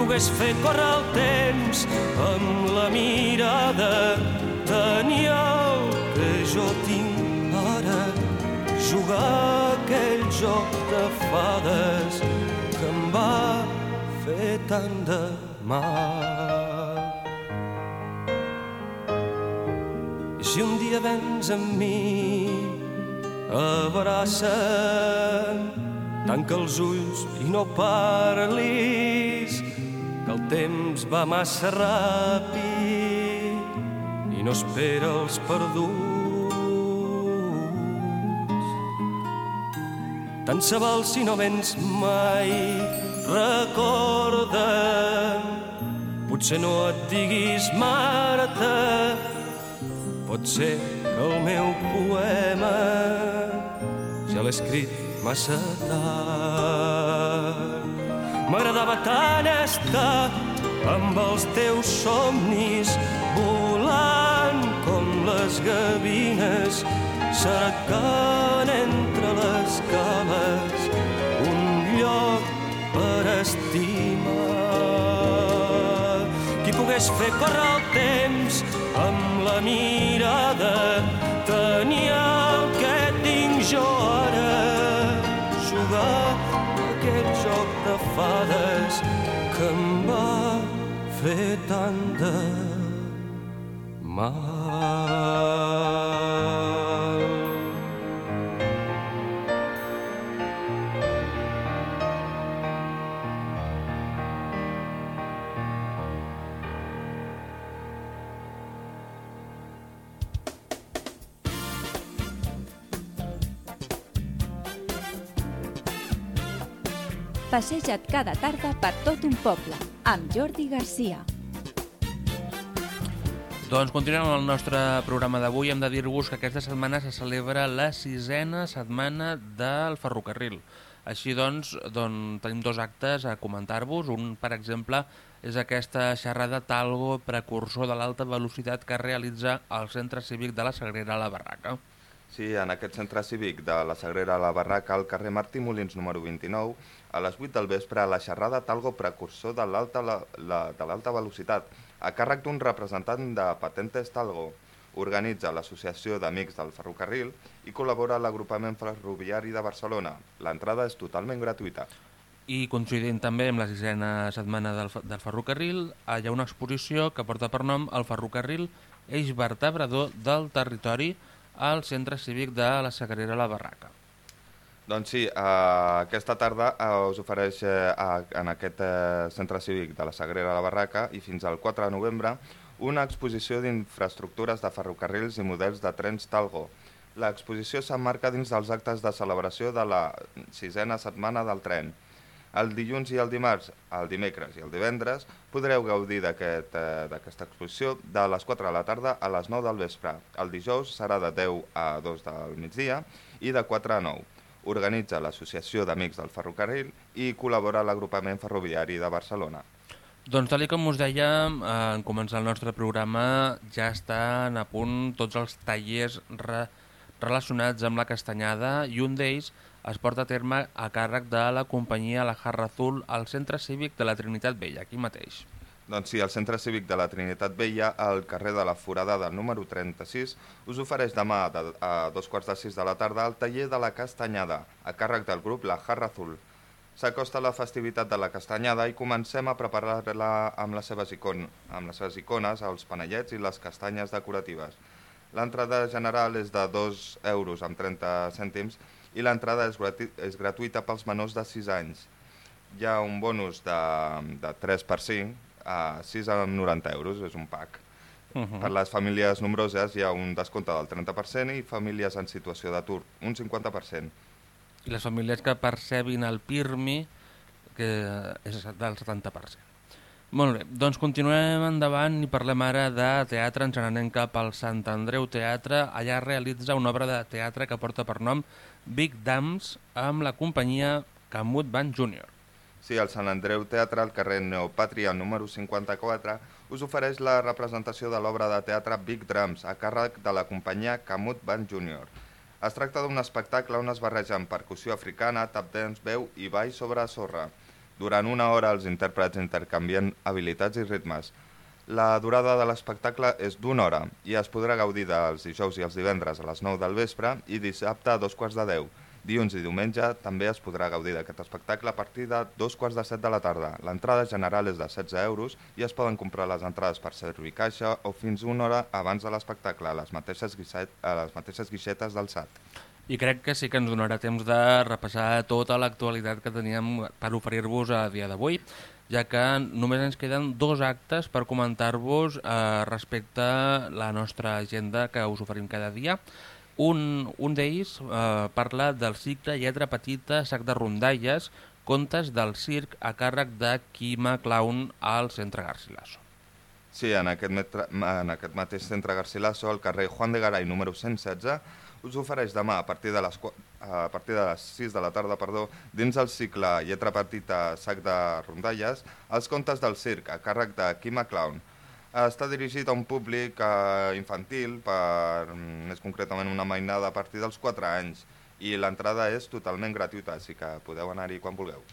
Pogués fer córrer el temps amb la mirada tenia el que jo tinc ara, jugar aquell joc de fades que em va fer tant de mal. si un dia vens amb mi, abraça'm, tanca els ulls i no parlis, que el temps va massa ràpid i no espera els perduts. Tant se val si no vens mai, recorda'm, potser no et diguis Marta, pot ser que el meu poema ja l'he escrit massa tard. M'agradava tant estar amb els teus somnis, volant com les gavines, cercant entre les cales un lloc per estimar. Qui pogués fer córrer el temps amb la mirada, tenia el que tinc jo ara, jugar de fades que em va fer tant de mal. Passeja't cada tarda per tot un poble, amb Jordi Garcia. Doncs continuem amb el nostre programa d'avui. Hem de dir-vos que aquesta setmana se celebra la sisena setmana del ferrocarril. Així doncs, doncs tenim dos actes a comentar-vos. Un, per exemple, és aquesta xerrada Talgo, precursor de l'alta velocitat que realitza el Centre Cívic de la Sagrera a la Barraca. Sí, en aquest centre cívic de la Sagrera a la Barraca, al carrer Martí Molins número 29, a les 8 del vespre, la xerrada Talgo precursor de l'alta la, la, velocitat, a càrrec d'un representant de Patentes Talgo. Organitza l'Associació d'Amics del Ferrocarril i col·labora l'agrupament ferroviari de Barcelona. L'entrada és totalment gratuïta. I coincidint també amb la sisena setmana del, del ferrocarril, hi ha una exposició que porta per nom el ferrocarril eix vertebrador del territori al Centre Cívic de la Sagrera La Barraca. Doncs sí, eh, aquesta tarda eh, us ofereix eh, a, en aquest eh, centre cívic de la Sagrera de la Barraca i fins al 4 de novembre una exposició d'infraestructures de ferrocarrils i models de trens Talgo. L'exposició s'emmarca dins dels actes de celebració de la sisena setmana del tren. El dilluns i el dimarts, el dimecres i el divendres podreu gaudir eh, d'aquesta exposició de les 4 de la tarda a les 9 del vespre. El dijous serà de 10 a 2 del migdia i de 4 a 9. Organitza l'Associació d'Amics del Ferrocarril i col·labora l'agrupament ferroviari de Barcelona. Doncs tal com us dèiem, eh, en començar el nostre programa ja estan a punt tots els tallers re relacionats amb la castanyada i un d'ells es porta a terme a càrrec de la companyia La Jarra Azul al Centre Cívic de la Trinitat Vella, aquí mateix. Doncs sí, el Centre Cívic de la Trinitat Vella, al carrer de la Foradada número 36, us ofereix demà de, a dos quarts de sis de la tarda el taller de la castanyada, a càrrec del grup La Jarra Azul. S'acosta la festivitat de la castanyada i comencem a preparar-la amb, les seves amb les seves icones, els panellets i les castanyes decoratives. L'entrada general és de 2 euros amb 30 cèntims i l'entrada és, gratu és gratuïta pels menors de 6 anys. Hi ha un bonus de, de 3 per 5, a 6 amb 90 euros, és un pack. Uh -huh. Per les famílies nombroses hi ha un descompte del 30% i famílies en situació d'atur, un 50%. I les famílies que percebin el PIRMI, que és del 70%. Molt bé, doncs continuem endavant i parlem ara de teatre. Ens n'anem cap al Sant Andreu Teatre. Allà realitza una obra de teatre que porta per nom Big Dams amb la companyia Camut Band Jr. Sí, el Sant Andreu Teatre, al carrer Neopàtria número 54, us ofereix la representació de l'obra de teatre Big Drums, a càrrec de la companyia Camut Band Jr. Es tracta d'un espectacle on es barregen percussió africana, tap dance, veu i ball sobre sorra. Durant una hora els intèrprets intercanvien habilitats i ritmes. La durada de l'espectacle és d'una hora i es podrà gaudir dels dijous i els divendres a les 9 del vespre i dissabte a dos quarts de 10. Dilluns i diumenge també es podrà gaudir d'aquest espectacle a partir de dos quarts de set de la tarda. L'entrada general és de 16 euros i es poden comprar les entrades per servir caixa o fins una hora abans de l'espectacle a les mateixes, a les mateixes guixetes del SAT. I crec que sí que ens donarà temps de repassar tota l'actualitat que teníem per oferir-vos a dia d'avui, ja que només ens queden dos actes per comentar-vos eh, respecte a la nostra agenda que us oferim cada dia. Un, un d'ells eh, parla del cicle Lletra Petita, Sac de Rondalles, contes del circ a càrrec de Quima Clown al centre Garcilaso. Sí, en aquest, metre, en aquest mateix centre Garcilaso, al carrer Juan de Garay, número 116, us ofereix demà a partir de les, a partir de les 6 de la tarda perdó, dins el cicle Lletra Petita Sac de Rondalles els contes del circ a càrrec de Quima Clown. Està dirigit a un públic eh, infantil, per, més concretament una mainada a partir dels 4 anys i l'entrada és totalment gratuïta, així que podeu anar-hi quan vulgueu.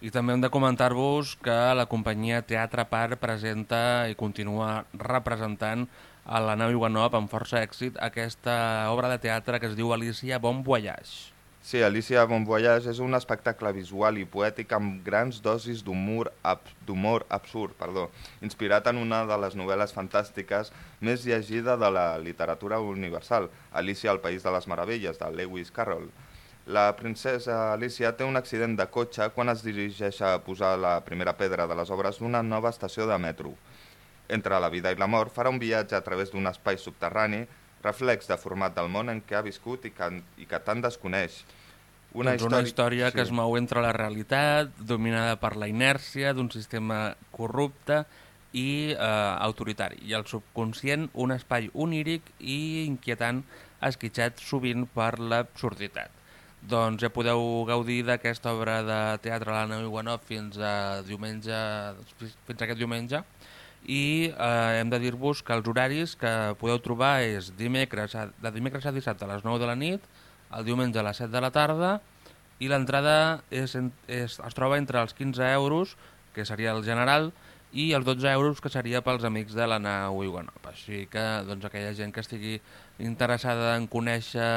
I també hem de comentar-vos que la companyia Teatre Parc presenta i continua representant a la nau Iguanop amb força èxit aquesta obra de teatre que es diu Alicia Bon Voyage. Sí, Alicia Bon Voyage és un espectacle visual i poètic amb grans dosis d'humor ab absurd, perdó, inspirat en una de les novel·les fantàstiques més llegida de la literatura universal, Alicia al País de les Meravelles, de Lewis Carroll. La princesa Alicia té un accident de cotxe quan es dirigeix a posar la primera pedra de les obres d'una nova estació de metro entre la vida i la mort, farà un viatge a través d'un espai subterrani, reflex de format del món en què ha viscut i que, i que tant desconeix. Una, doncs història, una història sí. que es mou entre la realitat, dominada per la inèrcia d'un sistema corrupte i eh, autoritari, i el subconscient un espai oníric i inquietant esquitxat sovint per l'absurditat. Doncs ja podeu gaudir d'aquesta obra de teatre a la Nau Iguanov fins, a diumenge, fins a aquest diumenge, i eh, hem de dir-vos que els horaris que podeu trobar és dimecres, de dimecres a dissabte a les 9 de la nit, el diumenge a les 7 de la tarda i l'entrada és, es troba entre els 15 euros, que seria el general, i els 12 euros que seria pels amics de la nau Iguanop. Així que doncs, aquella gent que estigui interessada en conèixer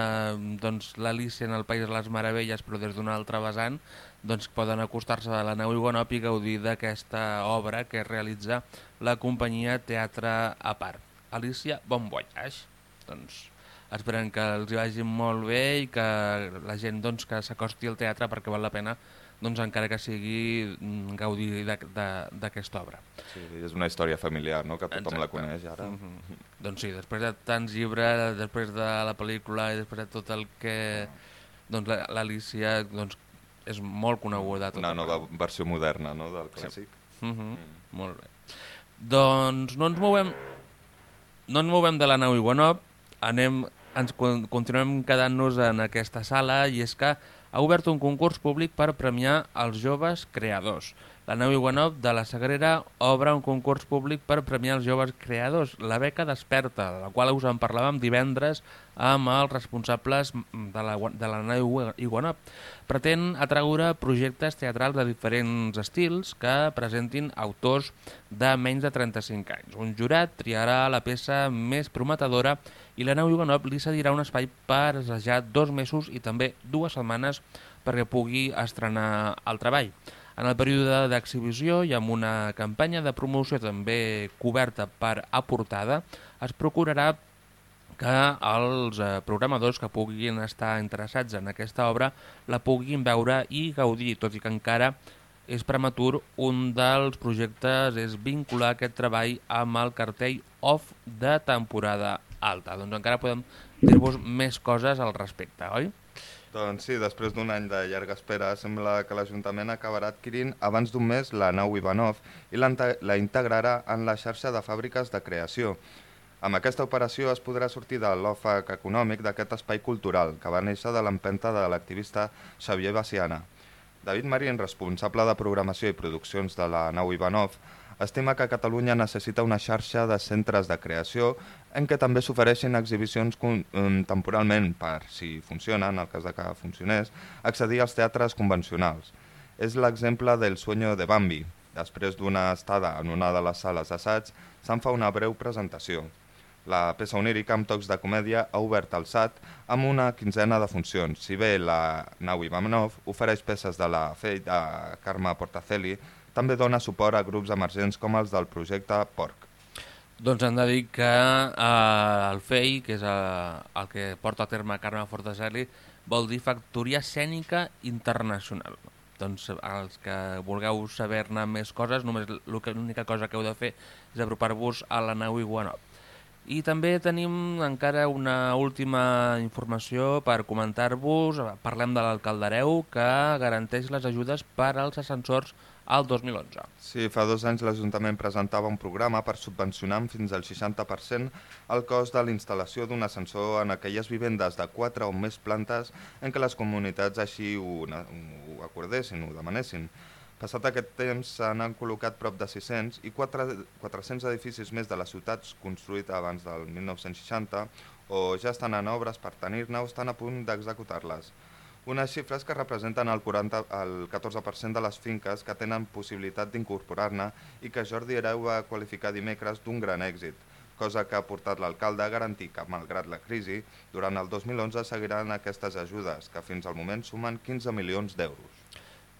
doncs, l'Alicia en el País de les Meravelles però des d'una altra vessant, doncs poden acostar-se a la nau Iguanop i gaudir d'aquesta obra que realitza la companyia Teatre a part. Alicia, bon voyage. Doncs esperem que els hi vagi molt bé i que la gent doncs, que s'acosti al teatre perquè val la pena doncs, encara que sigui mm, gaudir d'aquesta obra. Sí, és una història familiar, no? que tothom Exacte. la coneix ara. Mm -hmm. Doncs sí, després de tants llibres, després de la pel·lícula i després de tot el que... Doncs l'Alicia doncs, és molt coneguda. Una nova versió moderna no? del clàssic. Sí. Mm -hmm. mm. Molt bé. Doncs no ens movem, no ens movem de la nau Iguanop, anem, ens continuem quedant-nos en aquesta sala i és que ha obert un concurs públic per premiar els joves creadors. La nau Iguanov de la Sagrera obre un concurs públic per premiar els joves creadors, la beca Desperta, de la qual us en parlàvem divendres amb els responsables de la, de la nau Iguanov. Pretén atraure projectes teatrals de diferents estils que presentin autors de menys de 35 anys. Un jurat triarà la peça més prometedora la nau Iguanov li cedirà un espai per assajar dos mesos i també dues setmanes perquè pugui estrenar el treball. En el període d'exhibició i amb una campanya de promoció també coberta per aportada, es procurarà que els eh, programadors que puguin estar interessats en aquesta obra la puguin veure i gaudir, tot i que encara és prematur, un dels projectes és vincular aquest treball amb el cartell off de temporada alta. Doncs encara podem dir-vos més coses al respecte, oi? Doncs sí, després d'un any de llarga espera, sembla que l'Ajuntament acabarà adquirint abans d'un mes la nau Ivanov i la integrarà en la xarxa de fàbriques de creació. Amb aquesta operació es podrà sortir de l'òfec econòmic d'aquest espai cultural que va néixer de l'empenta de l'activista Xavier Baciana. David Marín, responsable de programació i produccions de la nau Ivanov, estima que Catalunya necessita una xarxa de centres de creació en què també s'ofereixin exhibicions temporalment per, si funciona, en el cas de que funcionés, accedir als teatres convencionals. És l'exemple del Sueño de Bambi. Després d'una estada en una de les sales d'assaig, se'n fa una breu presentació. La peça onírica amb tocs de comèdia ha obert el SAT amb una quinzena de funcions. Si bé la nau Ivanov ofereix peces de la FEI de Carme Portacelli, també dona suport a grups emergents com els del projecte Porc. Doncs hem de dir que eh, el FEI, que és eh, el que porta a terme Carme Fortacelli, vol dir Factoria Escènica Internacional. Doncs els que vulgueu saber-ne més coses, només l'única cosa que heu de fer és apropar-vos a la nau Iguanov. I també tenim encara una última informació per comentar-vos. Parlem de l'alcaldareu que garanteix les ajudes per als ascensors al 2011. Sí, fa dos anys l'Ajuntament presentava un programa per subvencionar fins al 60% el cost de l'instal·lació d'un ascensor en aquelles vivendes de 4 o més plantes en què les comunitats així ho, ho acordessin, ho demanessin. Passat aquest temps s'han col·locat prop de 600 i 4, 400 edificis més de les ciutats construïts abans del 1960 o ja estan en obres per tenir-ne o estan a punt d'executar-les. Unes xifres que representen el, 40, el 14% de les finques que tenen possibilitat d'incorporar-ne i que Jordi Hereu va qualificar dimecres d'un gran èxit, cosa que ha portat l'alcalde a garantir que, malgrat la crisi, durant el 2011 seguiran aquestes ajudes, que fins al moment sumen 15 milions d'euros.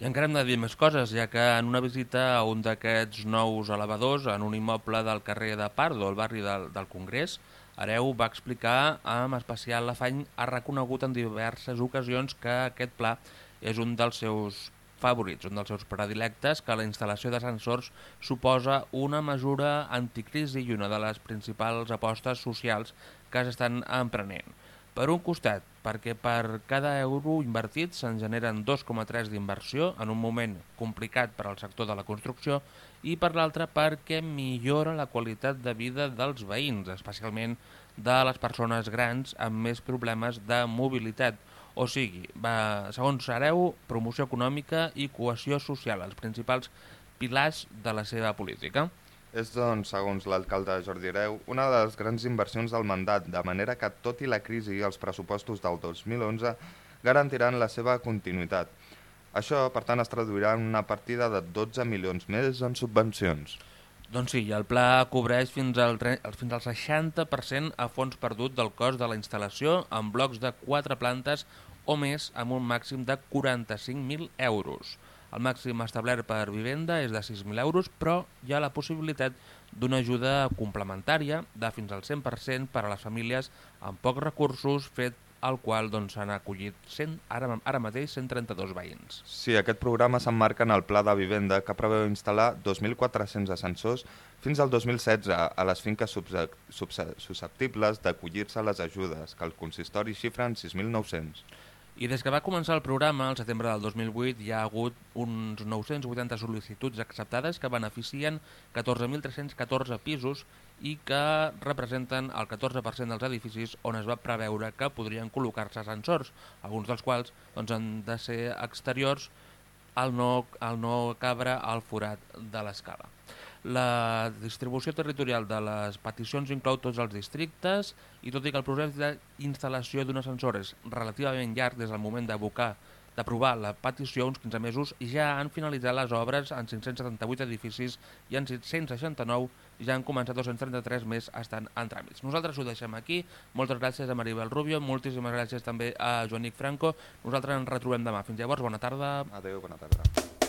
I encara hem de dir més coses, ja que en una visita a un d'aquests nous elevadors en un immoble del carrer de Pardo, al barri del, del Congrés, Areu va explicar amb especial afany, ha reconegut en diverses ocasions que aquest pla és un dels seus favorits, un dels seus predilectes, que la instal·lació d'ascensors suposa una mesura anticrisi i una de les principals apostes socials que s'estan emprenent. Per un costat, perquè per cada euro invertit se'n generen 2,3 d'inversió en un moment complicat per al sector de la construcció i per l'altre perquè millora la qualitat de vida dels veïns, especialment de les persones grans amb més problemes de mobilitat. O sigui, va, segons Sareu, promoció econòmica i cohesió social, els principals pilars de la seva política. És, doncs, segons l'alcalde Jordi Hereu, una de les grans inversions del mandat, de manera que, tot i la crisi, els pressupostos del 2011 garantiran la seva continuïtat. Això, per tant, es traduirà en una partida de 12 milions més en subvencions. Doncs sí, el pla cobreix fins al, fins al 60% a fons perdut del cost de la instal·lació en blocs de 4 plantes o més amb un màxim de 45.000 euros. El màxim establert per vivenda és de 6.000 euros, però hi ha la possibilitat d'una ajuda complementària de fins al 100% per a les famílies amb pocs recursos, fet al qual doncs, s'han doncs, acollit 100, ara, ara mateix 132 veïns. Sí, aquest programa s'emmarca en el Pla de Vivenda que preveu instal·lar 2.400 ascensors fins al 2016 a les finques susceptibles d'acollir-se a les ajudes, que el consistori xifra en 6.900. I des que va començar el programa, al setembre del 2008, hi ha hagut uns 980 sol·licituds acceptades que beneficien 14.314 pisos i que representen el 14% dels edificis on es va preveure que podrien col·locar-se ascensors, alguns dels quals doncs, han de ser exteriors al no, al no cabre al forat de l'escala. La distribució territorial de les peticions inclou tots els districtes i tot i que el procés d'instal·lació d'un ascensor és relativament llarg des del moment d'abocar d'aprovar la petició uns 15 mesos, ja han finalitzat les obres en 578 edificis i en 669 ja han començat 233 més estan en tràmits. Nosaltres ho deixem aquí. Moltes gràcies a Maribel Rubio, moltíssimes gràcies també a Joanic Franco. Nosaltres ens retrobem demà. Fins llavors, bona tarda. Adéu, bona tarda.